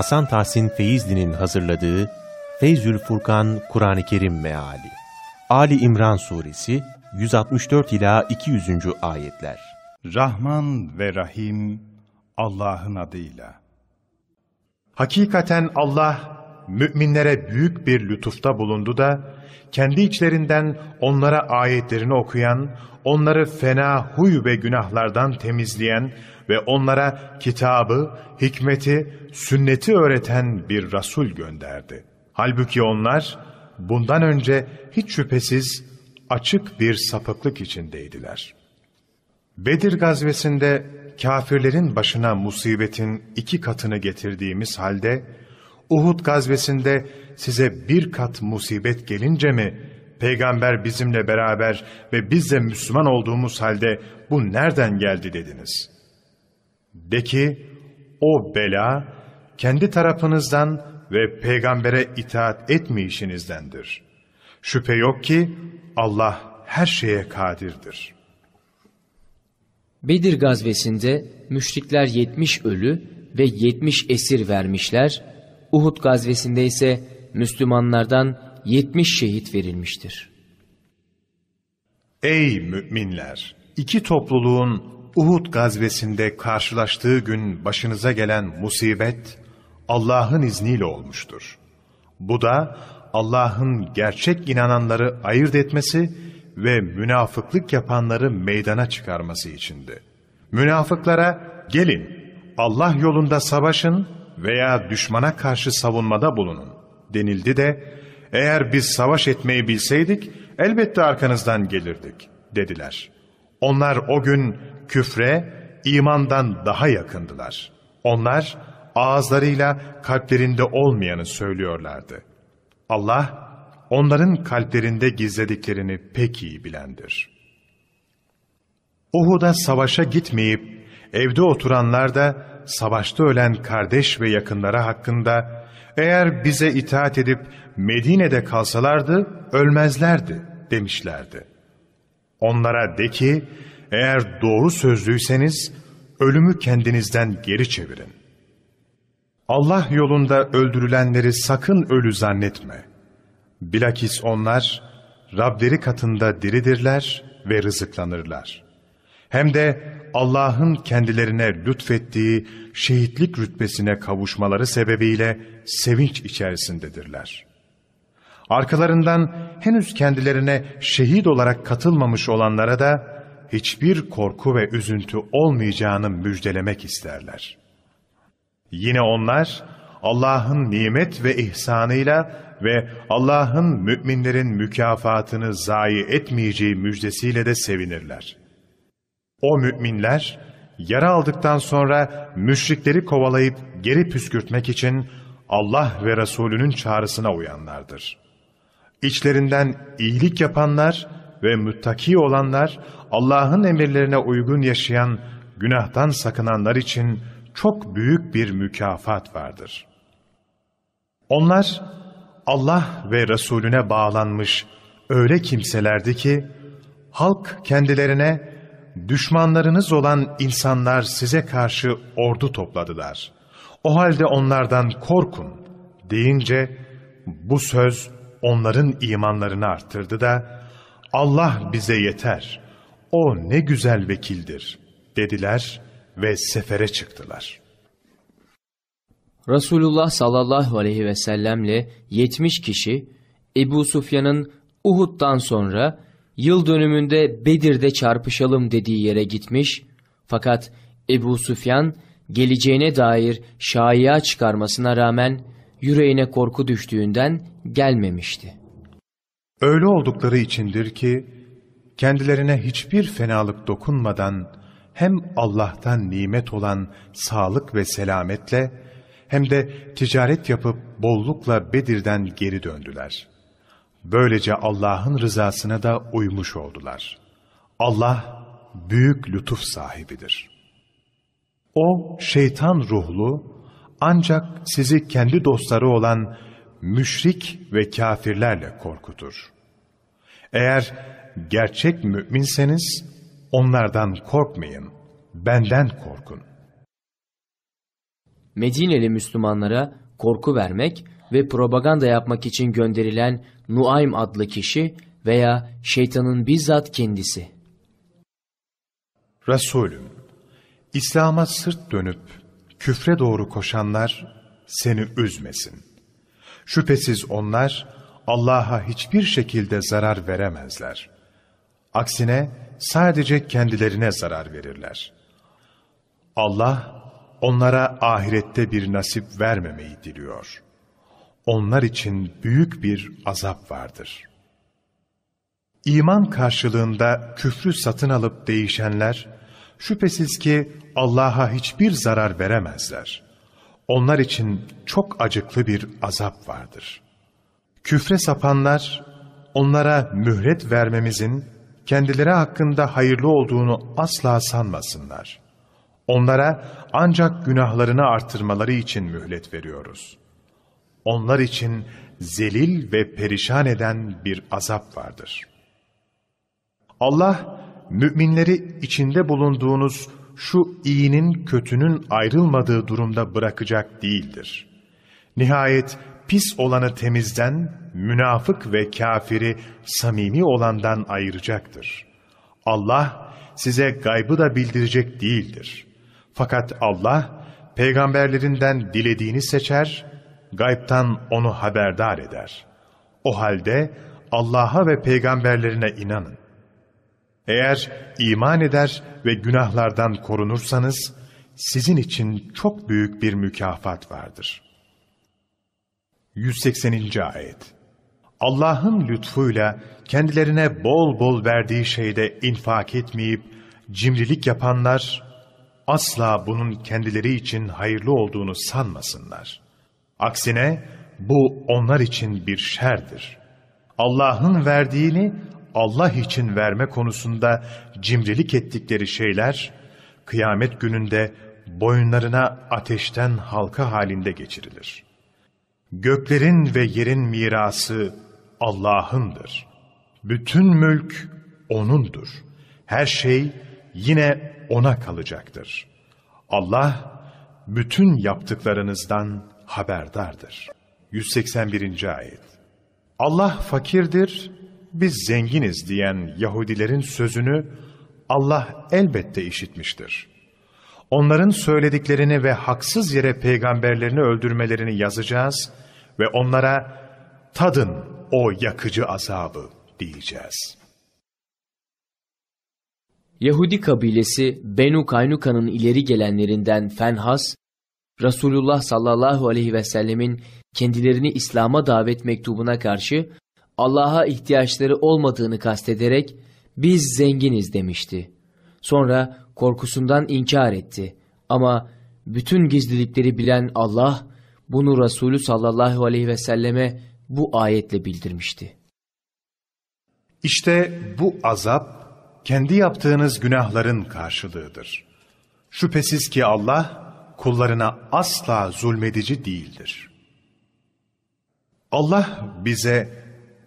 Hasan Tahsin Feyzli'nin hazırladığı Feyzül Furkan Kur'an-ı Kerim Meali Ali İmran Suresi 164 ila 200. ayetler. Rahman ve Rahim Allah'ın adıyla. Hakikaten Allah müminlere büyük bir lütufta bulundu da kendi içlerinden onlara ayetlerini okuyan, onları fena huy ve günahlardan temizleyen ve onlara kitabı, hikmeti, sünneti öğreten bir Resul gönderdi. Halbuki onlar bundan önce hiç şüphesiz açık bir sapıklık içindeydiler. Bedir gazvesinde kafirlerin başına musibetin iki katını getirdiğimiz halde, Uhud gazvesinde size bir kat musibet gelince mi, peygamber bizimle beraber ve biz de Müslüman olduğumuz halde bu nereden geldi dediniz? De ki, o bela kendi tarafınızdan ve peygambere itaat etmeyişinizdendir. Şüphe yok ki Allah her şeye kadirdir. Bedir gazvesinde müşrikler 70 ölü ve 70 esir vermişler, Uhud gazvesinde ise Müslümanlardan 70 şehit verilmiştir. Ey müminler! İki topluluğun Uhud gazvesinde karşılaştığı gün başınıza gelen musibet Allah'ın izniyle olmuştur. Bu da Allah'ın gerçek inananları ayırt etmesi ve münafıklık yapanları meydana çıkarması içindi. Münafıklara gelin Allah yolunda savaşın veya düşmana karşı savunmada bulunun denildi de eğer biz savaş etmeyi bilseydik elbette arkanızdan gelirdik dediler. Onlar o gün küfre, imandan daha yakındılar. Onlar ağızlarıyla kalplerinde olmayanı söylüyorlardı. Allah onların kalplerinde gizlediklerini pek iyi bilendir. Uhud'a savaşa gitmeyip evde oturanlar da savaşta ölen kardeş ve yakınlara hakkında eğer bize itaat edip Medine'de kalsalardı ölmezlerdi demişlerdi. Onlara de ki eğer doğru sözlüyseniz ölümü kendinizden geri çevirin. Allah yolunda öldürülenleri sakın ölü zannetme. Bilakis onlar Rableri katında diridirler ve rızıklanırlar. Hem de Allah'ın kendilerine lütfettiği şehitlik rütbesine kavuşmaları sebebiyle sevinç içerisindedirler. Arkalarından henüz kendilerine şehit olarak katılmamış olanlara da hiçbir korku ve üzüntü olmayacağını müjdelemek isterler. Yine onlar Allah'ın nimet ve ihsanıyla ve Allah'ın müminlerin mükafatını zayi etmeyeceği müjdesiyle de sevinirler. O müminler, yara aldıktan sonra müşrikleri kovalayıp geri püskürtmek için Allah ve Resulünün çağrısına uyanlardır. İçlerinden iyilik yapanlar ve müttaki olanlar, Allah'ın emirlerine uygun yaşayan, günahtan sakınanlar için çok büyük bir mükafat vardır. Onlar, Allah ve Resulüne bağlanmış öyle kimselerdi ki, halk kendilerine, düşmanlarınız olan insanlar size karşı ordu topladılar. O halde onlardan korkun deyince, bu söz onların imanlarını arttırdı da, Allah bize yeter, o ne güzel vekildir dediler ve sefere çıktılar. Resulullah sallallahu aleyhi ve sellemle 70 kişi Ebu Sufyan'ın Uhud'dan sonra yıl dönümünde Bedir'de çarpışalım dediği yere gitmiş fakat Ebu Sufyan geleceğine dair şaiya çıkarmasına rağmen yüreğine korku düştüğünden gelmemişti. Öyle oldukları içindir ki kendilerine hiçbir fenalık dokunmadan hem Allah'tan nimet olan sağlık ve selametle hem de ticaret yapıp bollukla Bedir'den geri döndüler. Böylece Allah'ın rızasına da uymuş oldular. Allah büyük lütuf sahibidir. O şeytan ruhlu ancak sizi kendi dostları olan müşrik ve kafirlerle korkutur. Eğer gerçek müminseniz onlardan korkmayın, benden korkun. Medineli Müslümanlara korku vermek ve propaganda yapmak için gönderilen Nuaym adlı kişi veya şeytanın bizzat kendisi. Resulüm, İslam'a sırt dönüp küfre doğru koşanlar seni üzmesin. Şüphesiz onlar Allah'a hiçbir şekilde zarar veremezler. Aksine sadece kendilerine zarar verirler. Allah onlara ahirette bir nasip vermemeyi diliyor. Onlar için büyük bir azap vardır. İman karşılığında küfrü satın alıp değişenler, şüphesiz ki Allah'a hiçbir zarar veremezler. Onlar için çok acıklı bir azap vardır. Küfre sapanlar, onlara mühlet vermemizin kendileri hakkında hayırlı olduğunu asla sanmasınlar. Onlara ancak günahlarını artırmaları için mühlet veriyoruz. Onlar için zelil ve perişan eden bir azap vardır. Allah, müminleri içinde bulunduğunuz şu iyinin kötünün ayrılmadığı durumda bırakacak değildir. Nihayet pis olanı temizden, münafık ve kafiri samimi olandan ayıracaktır. Allah size gaybı da bildirecek değildir. Fakat Allah peygamberlerinden dilediğini seçer, gaybtan onu haberdar eder. O halde Allah'a ve peygamberlerine inanın. Eğer iman eder ve günahlardan korunursanız, sizin için çok büyük bir mükafat vardır. 180. Ayet Allah'ın lütfuyla kendilerine bol bol verdiği şeyde infak etmeyip cimrilik yapanlar, asla bunun kendileri için hayırlı olduğunu sanmasınlar. Aksine bu onlar için bir şerdir. Allah'ın verdiğini Allah için verme konusunda cimrilik ettikleri şeyler, kıyamet gününde boyunlarına ateşten halka halinde geçirilir. Göklerin ve yerin mirası Allah'ındır. Bütün mülk O'nundur. Her şey yine O'na kalacaktır. Allah, bütün yaptıklarınızdan haberdardır. 181. Ayet Allah fakirdir, biz zenginiz diyen Yahudilerin sözünü Allah elbette işitmiştir. Onların söylediklerini ve haksız yere peygamberlerini öldürmelerini yazacağız ve onlara tadın o yakıcı azabı diyeceğiz. Yahudi kabilesi Benu Kaynuka'nın ileri gelenlerinden Fenhas, Resulullah sallallahu aleyhi ve sellemin kendilerini İslam'a davet mektubuna karşı Allah'a ihtiyaçları olmadığını kastederek biz zenginiz demişti. Sonra korkusundan inkar etti. Ama bütün gizlilikleri bilen Allah bunu Resulü sallallahu aleyhi ve selleme bu ayetle bildirmişti. İşte bu azap kendi yaptığınız günahların karşılığıdır. Şüphesiz ki Allah kullarına asla zulmedici değildir. Allah bize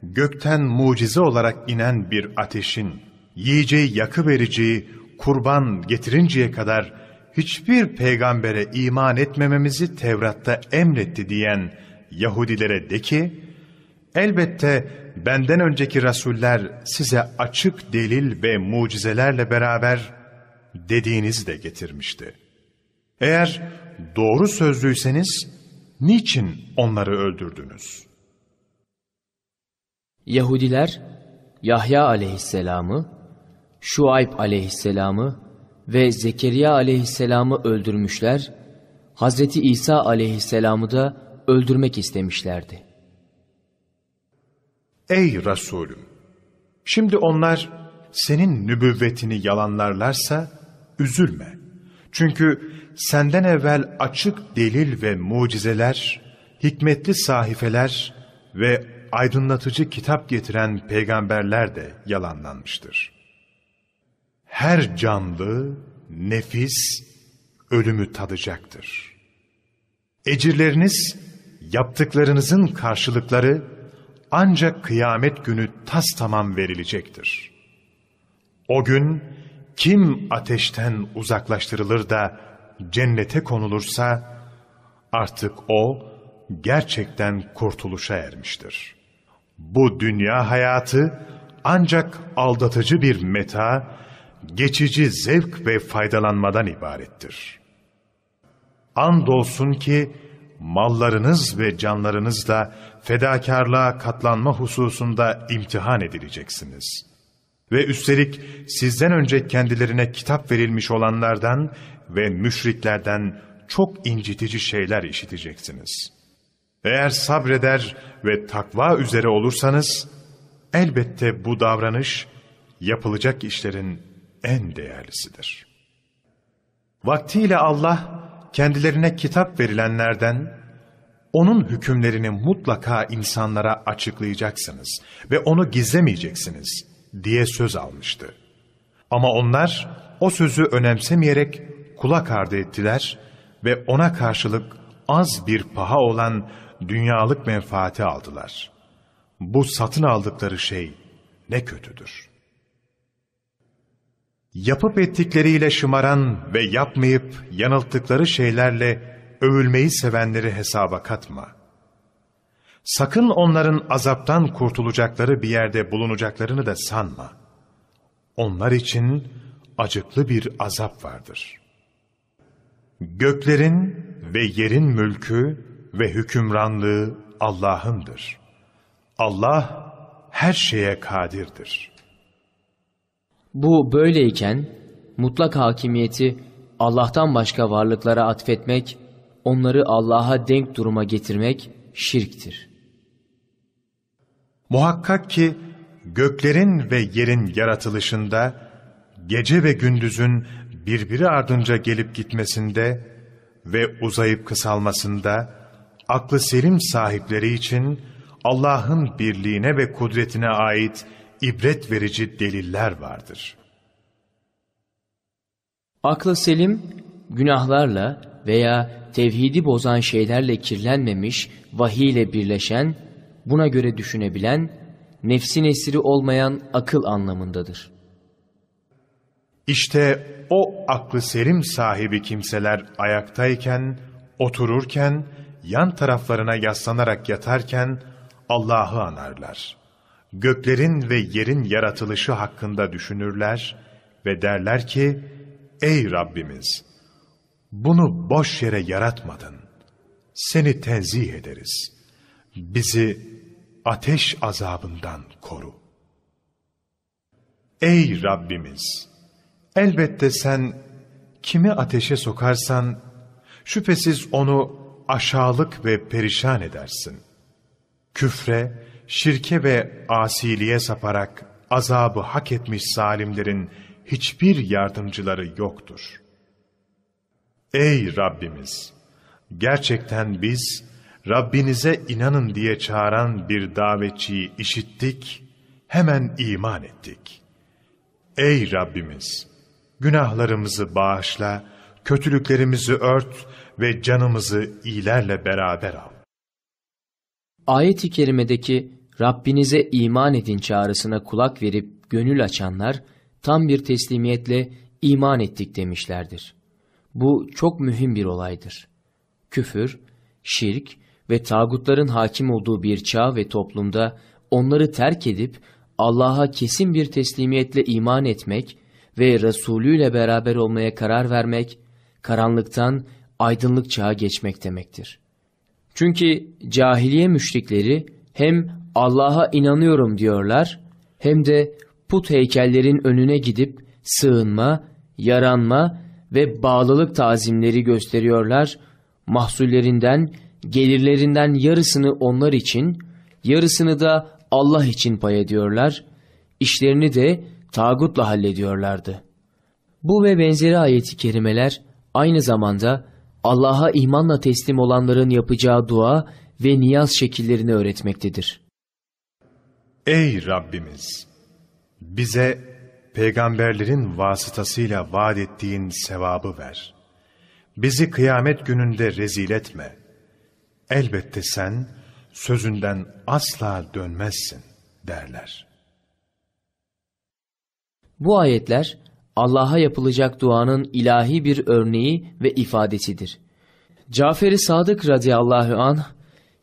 gökten mucize olarak inen bir ateşin yiyeceği yakı vereceği kurban getirinceye kadar hiçbir peygambere iman etmememizi Tevrat'ta emretti diyen Yahudilere de ki, elbette benden önceki rasuller size açık delil ve mucizelerle beraber dediğinizi de getirmişti. Eğer doğru sözlüyseniz niçin onları öldürdünüz? Yahudiler Yahya aleyhisselamı, Şuayb aleyhisselamı ve Zekeriya aleyhisselamı öldürmüşler, Hazreti İsa aleyhisselamı da öldürmek istemişlerdi. Ey Resulüm! Şimdi onlar senin nübüvvetini yalanlarlarsa üzülme. Çünkü senden evvel açık delil ve mucizeler, hikmetli sahifeler ve aydınlatıcı kitap getiren peygamberler de yalanlanmıştır. Her canlı, nefis, ölümü tadacaktır. Ecirleriniz, yaptıklarınızın karşılıkları ancak kıyamet günü tas tamam verilecektir. O gün kim ateşten uzaklaştırılır da cennete konulursa, artık o gerçekten kurtuluşa ermiştir. Bu dünya hayatı ancak aldatıcı bir meta, geçici zevk ve faydalanmadan ibarettir. Andolsun ki mallarınız ve canlarınız da fedakarlığa katlanma hususunda imtihan edileceksiniz. Ve üstelik sizden önce kendilerine kitap verilmiş olanlardan ve müşriklerden çok incitici şeyler işiteceksiniz. Eğer sabreder ve takva üzere olursanız, elbette bu davranış yapılacak işlerin en değerlisidir. Vaktiyle Allah, kendilerine kitap verilenlerden, onun hükümlerini mutlaka insanlara açıklayacaksınız ve onu gizlemeyeceksiniz diye söz almıştı. Ama onlar o sözü önemsemeyerek kulak ardı ettiler ve ona karşılık az bir paha olan dünyalık menfaati aldılar. Bu satın aldıkları şey ne kötüdür. Yapıp ettikleriyle şımaran ve yapmayıp yanılttıkları şeylerle övülmeyi sevenleri hesaba katma. Sakın onların azaptan kurtulacakları bir yerde bulunacaklarını da sanma. Onlar için acıklı bir azap vardır. Göklerin ve yerin mülkü ve hükümranlığı Allah'ındır. Allah her şeye kadirdir. Bu böyleyken mutlak hakimiyeti Allah'tan başka varlıklara atfetmek, onları Allah'a denk duruma getirmek şirktir. Muhakkak ki göklerin ve yerin yaratılışında, gece ve gündüzün birbiri ardınca gelip gitmesinde ve uzayıp kısalmasında, aklı selim sahipleri için Allah'ın birliğine ve kudretine ait ibret verici deliller vardır. Aklı selim, günahlarla veya tevhidi bozan şeylerle kirlenmemiş, vahiy ile birleşen, buna göre düşünebilen, nefsin esiri olmayan akıl anlamındadır. İşte o aklı selim sahibi kimseler ayaktayken, otururken, yan taraflarına yaslanarak yatarken Allah'ı anarlar. Göklerin ve yerin yaratılışı hakkında düşünürler ve derler ki, Ey Rabbimiz! Bunu boş yere yaratmadın. Seni tenzih ederiz. Bizi ateş azabından koru. Ey Rabbimiz! Elbette sen kimi ateşe sokarsan, şüphesiz onu aşağılık ve perişan edersin. Küfre, şirke ve asiliye saparak azabı hak etmiş zalimlerin hiçbir yardımcıları yoktur. Ey Rabbimiz! Gerçekten biz, Rabbinize inanın diye çağıran bir davetçiyi işittik, hemen iman ettik. Ey Rabbimiz! Günahlarımızı bağışla, kötülüklerimizi ört ve canımızı iyilerle beraber al. Ayet-i kerimedeki Rabbinize iman edin çağrısına kulak verip gönül açanlar tam bir teslimiyetle iman ettik demişlerdir. Bu çok mühim bir olaydır. Küfür, şirk ve tağutların hakim olduğu bir çağ ve toplumda onları terk edip Allah'a kesin bir teslimiyetle iman etmek ve Resulü ile beraber olmaya karar vermek, karanlıktan aydınlık çağa geçmek demektir. Çünkü cahiliye müşrikleri hem Allah'a inanıyorum diyorlar hem de put heykellerin önüne gidip sığınma, yaranma ve bağlılık tazimleri gösteriyorlar. Mahsullerinden, gelirlerinden yarısını onlar için, yarısını da Allah için pay ediyorlar. İşlerini de tağutla hallediyorlardı. Bu ve benzeri ayeti kerimeler aynı zamanda Allah'a imanla teslim olanların yapacağı dua ve niyaz şekillerini öğretmektedir. Ey Rabbimiz! Bize peygamberlerin vasıtasıyla vaat ettiğin sevabı ver. Bizi kıyamet gününde rezil etme. Elbette sen sözünden asla dönmezsin derler. Bu ayetler Allah'a yapılacak duanın ilahi bir örneği ve ifadesidir. Cafer-i Sadık radıyallahu anh,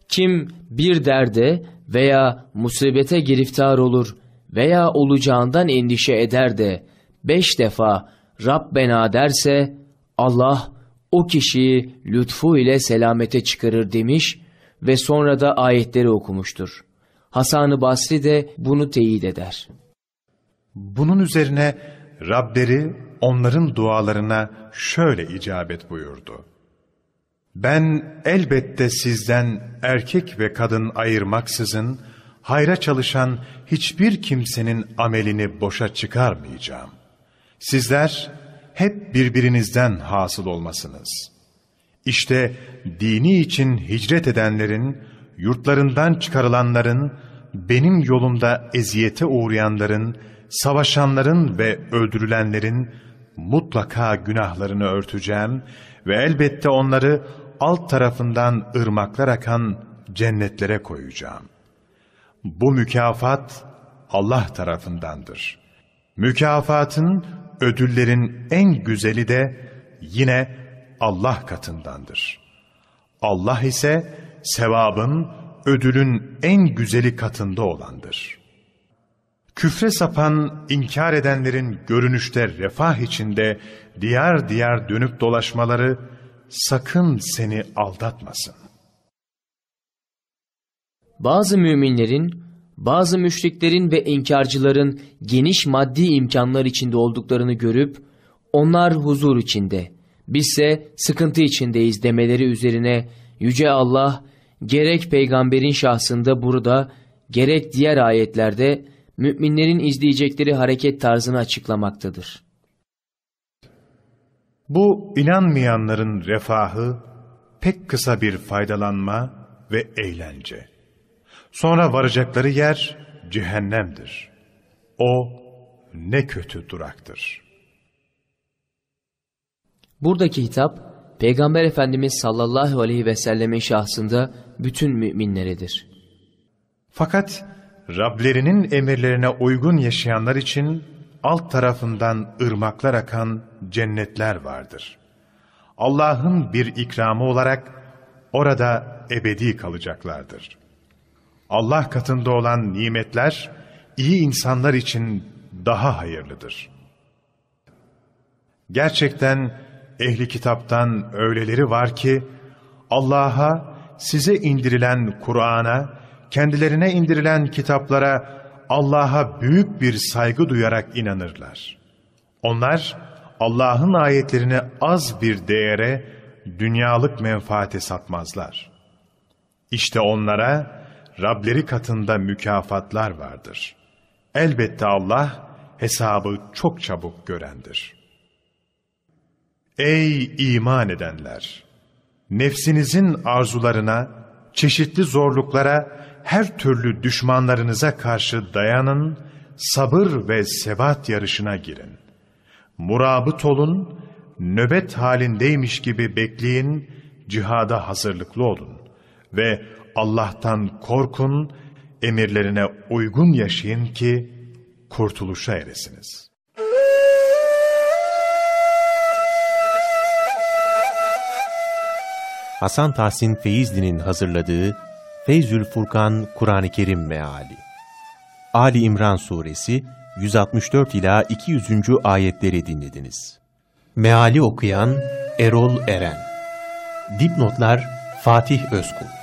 kim bir derde veya musibete giriftar olur veya olacağından endişe eder de beş defa Rabbena derse Allah o kişiyi lütfu ile selamete çıkarır demiş ve sonra da ayetleri okumuştur. Hasan-ı Basri de bunu teyit eder. Bunun üzerine Rableri onların dualarına şöyle icabet buyurdu. Ben elbette sizden erkek ve kadın ayırmaksızın hayra çalışan hiçbir kimsenin amelini boşa çıkarmayacağım. Sizler hep birbirinizden hasıl olmasınız. İşte dini için hicret edenlerin, yurtlarından çıkarılanların, benim yolumda eziyete uğrayanların, savaşanların ve öldürülenlerin mutlaka günahlarını örteceğim ve elbette onları alt tarafından ırmaklar akan cennetlere koyacağım. Bu mükafat Allah tarafındandır. Mükafatın, ödüllerin en güzeli de yine Allah katındandır. Allah ise sevabın, ödülün en güzeli katında olandır. Küfre sapan, inkar edenlerin görünüşte refah içinde diyar diyar dönüp dolaşmaları sakın seni aldatmasın. Bazı müminlerin, bazı müşriklerin ve inkarcıların geniş maddi imkanlar içinde olduklarını görüp, onlar huzur içinde, bizse sıkıntı içindeyiz demeleri üzerine Yüce Allah, gerek peygamberin şahsında burada, gerek diğer ayetlerde, müminlerin izleyecekleri hareket tarzını açıklamaktadır. Bu inanmayanların refahı pek kısa bir faydalanma ve eğlence. Sonra varacakları yer cehennemdir. O ne kötü duraktır. Buradaki hitap, Peygamber Efendimiz sallallahu aleyhi ve sellemin şahsında bütün müminleredir. Fakat Rablerinin emirlerine uygun yaşayanlar için alt tarafından ırmaklar akan cennetler vardır. Allah'ın bir ikramı olarak orada ebedi kalacaklardır. Allah katında olan nimetler iyi insanlar için daha hayırlıdır. Gerçekten ehli kitaptan öyleleri var ki Allah'a, size indirilen Kur'an'a, kendilerine indirilen kitaplara Allah'a büyük bir saygı duyarak inanırlar. Onlar Allah'ın ayetlerini az bir değere, dünyalık menfaate satmazlar. İşte onlara Rableri katında mükafatlar vardır. Elbette Allah hesabı çok çabuk görendir. Ey iman edenler! Nefsinizin arzularına, çeşitli zorluklara, her türlü düşmanlarınıza karşı dayanın, sabır ve sebat yarışına girin. Murabıt olun, nöbet halindeymiş gibi bekleyin, cihada hazırlıklı olun ve Allah'tan korkun, emirlerine uygun yaşayın ki kurtuluşa eresiniz. Hasan Tahsin Feyzli'nin hazırladığı Feyzül Furkan Kur'an-ı Kerim Meali Ali İmran Suresi 164 ila 200. ayetleri dinlediniz. Meali okuyan Erol Eren Dipnotlar Fatih Özkul